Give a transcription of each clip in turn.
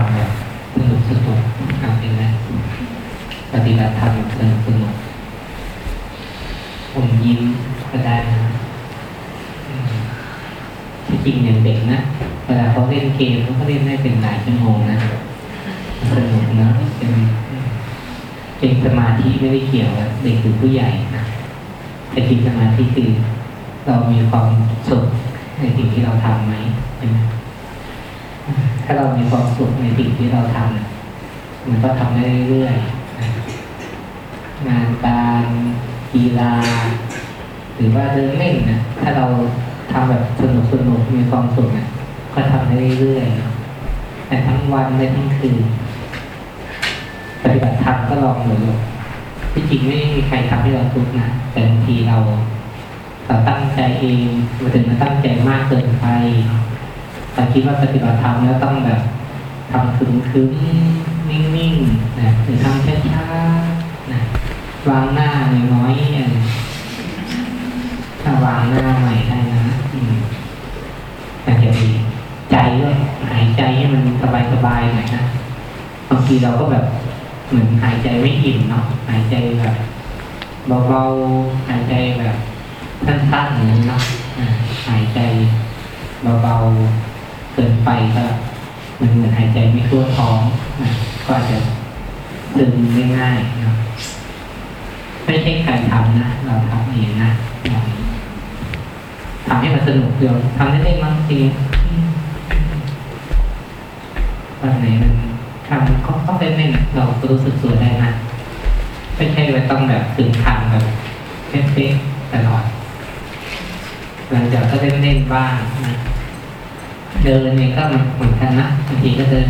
ำแบบสนุกสนุกทำเป็นไหปฏิบัติธรรมแบบสนุกสนุกผมยิ้มก็ได้นะที่จริงอย่างเด็กนะเวลาเขาเล่นเกมเขาก็เล่นได้เป็นหลายชั่วโมงนะสนุกนะเป็นเป็นสมาธิไม่ได้เกี่ยวเด็กหรือผู้ใหญ่นะแต่จริงสมาธิคือเรามีความสุขในสิ่งที่เราทำไหมใช่ไหม ถ้าเรามีความสุขในสิ่งที่เราทำมันก็ทำได้เรื่อยๆงานการกีฬา หรือว่าเดินเล่นนะถ้าเราทำแบบสนุกสนุกมีความสุขนะก็ทำได้เรื่อยๆแต่ทั้งวันและทั้งคืนปฏิบัติธรรมก็ลองดูที่จริงไม่มีใครทำให้เราทุกข์นะแต่บางทีเราเราตั้งใจเองมาถึงมาตั้งใจมากเกินไป แต่คิดว่าปฏิบัติธรรมแล้วต้องแบบทำคึมคึมๆนิ่งๆนะหรือทำช้าๆนะวางหน้าน้อยๆถ้าวางหน้าใหม่ได้นะอืมแต่จะดีใจด้วยหายใจให้มันสบายๆหน่อยนะบางทีเราก็แบบเหมือนหายใจไม่อิ่มเนาะหายใจแบบเบาๆหายใจแบบสั้นๆอย่างนี้เนาะหายใจเบาๆ เกินไปก็มันเหมือนหายใจไม่ทั่วท้องนะก็อาจจะซึมได้ง่ายนะไม่ใช่ใครทำนะ เราทำเองนะทำให้มันสนุกเดียวทำได้ได้บางทีวันไหนมันทำก็ต้องเล่นๆเราก็รู้สึกตัวได้นะไม่ใช่ว่าต้องแบบถึงทันแบบเป๊ะๆตลอดหลังจากก็เล่นๆบ้างนะ เดินเนี่ยก็เหมือนกันนะบางทีก็เดิน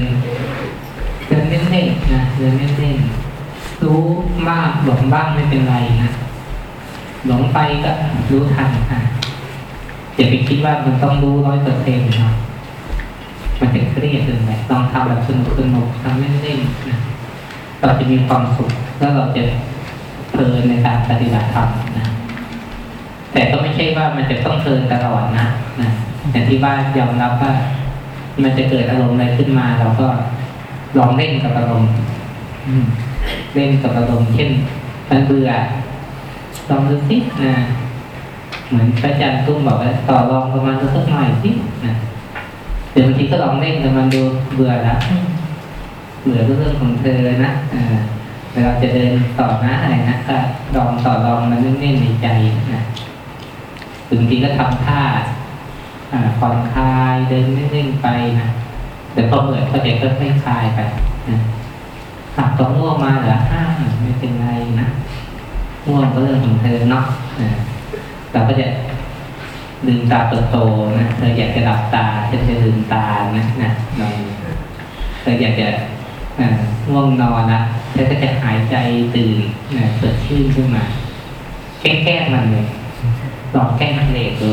เดินเล่นๆนะเดินเล่นๆรู้บ้างหลงบ้างไม่เป็นไรนะหลงไปก็รู้ทันอะอย่าไปคิดว่ามันต้องรู้ร้อยเปอร์เซ็นต์นะมันจะเครียดเกินไปลองทำแบบสนุกสนุกๆทำเล่นๆนะเราจะมีความสุขแล้วเราจะเพลินในการปฏิบัติธรรมนะแต่ก็ไม่ใช่ว่ามันจะต้องเพลินตลอดนะนะ แต่ที่ว่ายอมรับว่า มันจะเกิดอารมณ์อะไรขึ้นมาเราก็ลองเล่นกับอารมณ์อืมเล่นกับอารมณ์เช่นมันเบื่อลองดูสินะเหมือนพระอาจารย์ตุ้มบอกว่าต่อรองประมาณสักหน่อยสินะเดี๋ยวบางทีก็ลองเล่นแต่มันดูเบื่อแล้วเบื่อก็เรื่องของเธอเลยนะอ่าเวลาจะเดินต่อหน้าอะไรนะก็ลองต่อรองมันเล่นๆในใจนะบางทีก็ทำท่าอ่า ผ่อนคลายเดินเล่นๆไปนะแต่พอเบื่อยก็จะค่อยๆคลายไปนะหักตัวง่วงมาเหรอห้าไม่เป็นไรนะง่วงก็เรื่องของเธอเนาะอ่าเราก็จะลืมตาโตๆนะเธออยากจะหลับตาฉันจะลืมตานะนะลองเธออยากจะอ่าง่วงนอนนะเธอก็จะหายใจตื่นนะสดชื่นขึ้นมาแกล้งๆมันเลยลองแกล้งกิเลสดู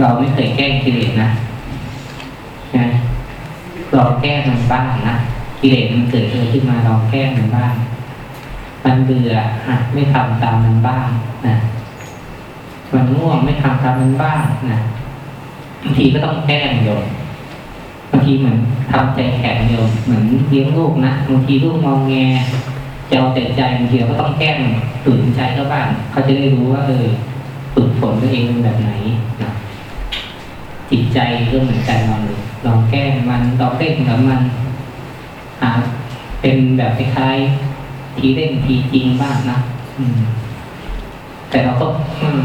เราไม่เคยแก้กิเลสนะนะลองแก้มันบ้างนะกิเลสมันเกิดขึ้นมาลองแก้มันบ้าง มันเบื่ออะไม่ทำตามมันบ้างนะมันง่วงไม่ทำตามมันบ้างนะบางทีก็ต้องแกล้งโยมบางทีเหมือนทำใจแข็งโยมเหมือนเลี้ยงลูกนะบางทีลูกมองแงจะเอาแต่ใจบางทีเราก็ต้องแกล้งฝืนใจเขาบ้างเขาจะได้รู้ว่าเออฝึกฝนตัวเองเป็นแบบไหนนะ จิตใจก็เหมือนกันลองดูลองแก้มันลองเล่นกับมันหาเป็นแบบคล้ายๆทีเล่นทีจริงบ้างนะอืม แต่เราก็อืม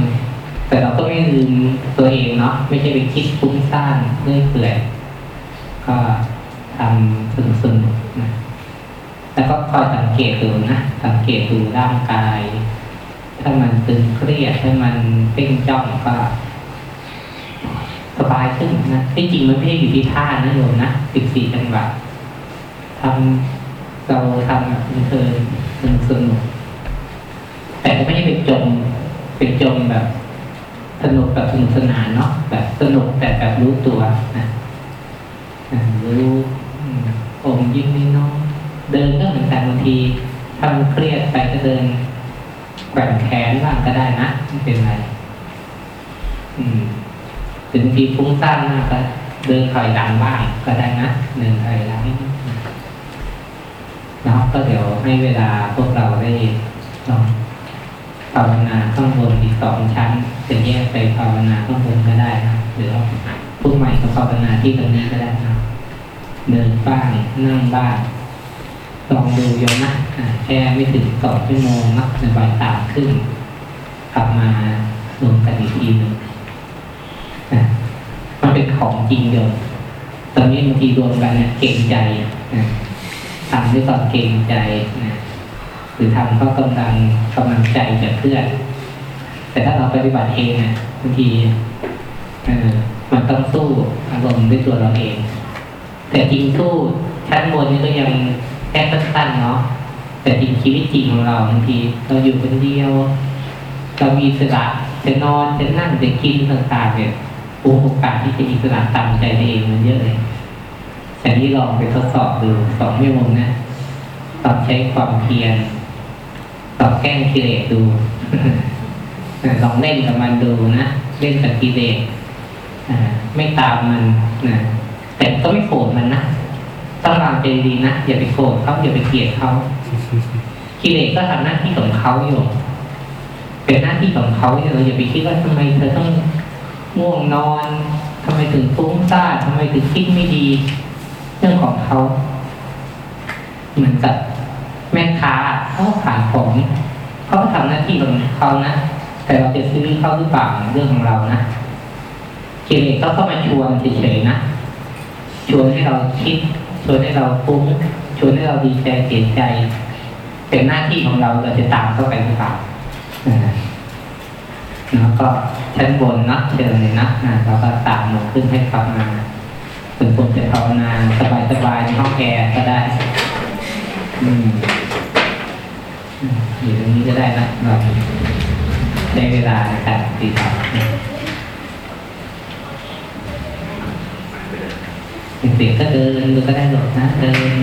แต่เราก็ไม่ลืมตัวเองเนาะไม่ใช่ไปคิดฟุ้งซ่านเรื่อยเปื่อยก็ทำสนุกสนุกๆนะแล้วก็คอยสังเกตดูนะสังเกตดูร่างกาย ถ้ามันตึงเครียดถ้ามันเพ่งจ้องก็ สบายขึ้นนะที่จริงมันไม่ได้อยู่ที่ท่านะโยมนะสิบสี่จังหวะทำเราทำแบบเพลินสนุกสนุกแต่ก็ไม่ใช่ไปจมไปจมแบบ สนุกแบบสนุกสนานเนาะแบบสนุกแต่แบบรู้ตัวนะรู้อืมอมยิ้มนิดน้อยเดินก็เหมือนกันบางทีถ้ามันเครียดไปก็เดินแกว่งแขนบ้างก็ได้นะไม่เป็นไร อืม ถึงทีฟุ้งซ่านมากก็เดินถอยหลังบ้างก็ได้นะหนึ่งถอยหลังแล้วก็เดี๋ยวให้เวลาพวกเราได้ลองภาวนาข้างบนอีกสองชั้นจะแยกไปภาวนาข้างบนก็ได้นะหรือว่าผู้ใหม่ก็ภาวนาที่ตรงนี้ก็ได้นะเดินบ้างนั่งบ้างลองดูโยมนะแค่ไม่ถึงสองชั่วโมงนะในบ่ายสามครึ่งกลับมารวมกันอีกทีหนึ่ง ของจริงโยมตอนนี้บางทีรวมกันเนี่ยเก่งใจนะทำด้วยความเก่งใจนะหรือทำเพราะกำลังกำลังใจจากเพื่อน แต่ถ้าเราปฏิบัติเองเนี่ยบางทีเออมันต้องสู้อารมณ์ด้วยตัวเราเอง แต่จริงสู้ชั้นบนนี่ก็ยังแค่สั้นๆเนาะแต่จริงชีวิตจริงของเราบางทีเราอยู่คนเดียว เรามีสระจะนอนจะนั่งจะกินต่างๆเนี่ย โอกาสที่จะอิสระตามใจตัวเองมันเยอะเลยแต่นี่ลองไปทดสอบดูสองชั่วโมงนะลองใช้ความเพียรลองแกล้งกิเลสดูลองเล่นกับมันดูนะเล่นกับกิเลสอ่าไม่ตามมันนะแต่ก็ไม่โกรธมันนะต้องวางใจดีนะอย่าไปโกรธเขาอย่าไปเกลียดเขากิเลสก็ทำหน้าที่ของเขาอยู่ เป็นหน้าที่ของเขาเราอย่าไปคิดว่าทำไมเธอต้อง ง่วงนอนทำไมถึงฟุ้งซ่านทำไมถึงคิดไม่ดี เรื่องของเขา เหมือนกับแม่ค้าเขาขายของเขาทำหน้าที่ของเขานะแต่เราจะซื้อเขาหรือเปล่าเรื่องของเรานะกิเลสก็เข้ามาชวนเฉยๆนะชวนให้เราคิดชวนให้เราฟุ้งชวนให้เราดีใจเสียใจ เป็นหน้าที่ของเราเราจะตามเข้าไปหรือเปล่าอ่า แล้วก็ชั้นบนนะเชิญเลยนะอ่าเราก็ตามลงขึ้นให้ภาวนาส่วนผมจะภาวนาสบายๆในห้องแอร์ก็ได้อืมอืมอยู่ตรงนี้ก็ได้นะเราใช้เวลาในการปฏิบัติเด็กๆก็เดินก็ได้หรอกนะเดิน